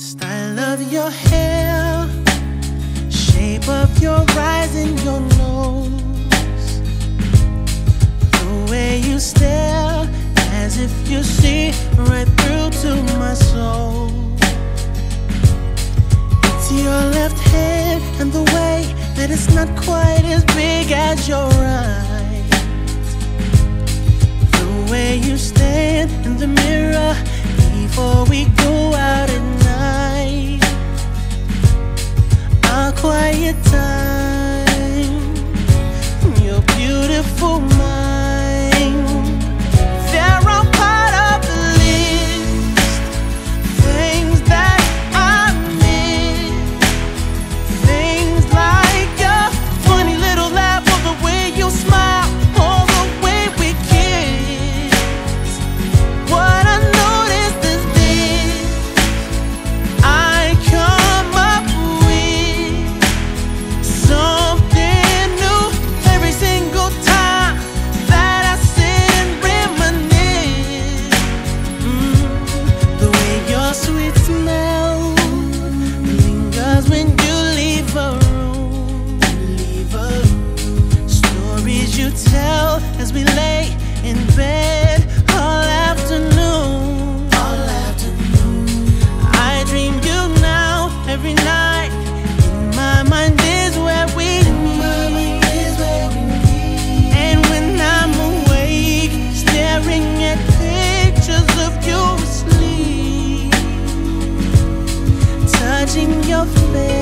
Style of your hair, shape of your eyes and your nose, the way you stare as if you see right through to my soul. It's your left hand and the way that it's not quite as big as your right. The way you stand in the mirror before we myself to bed.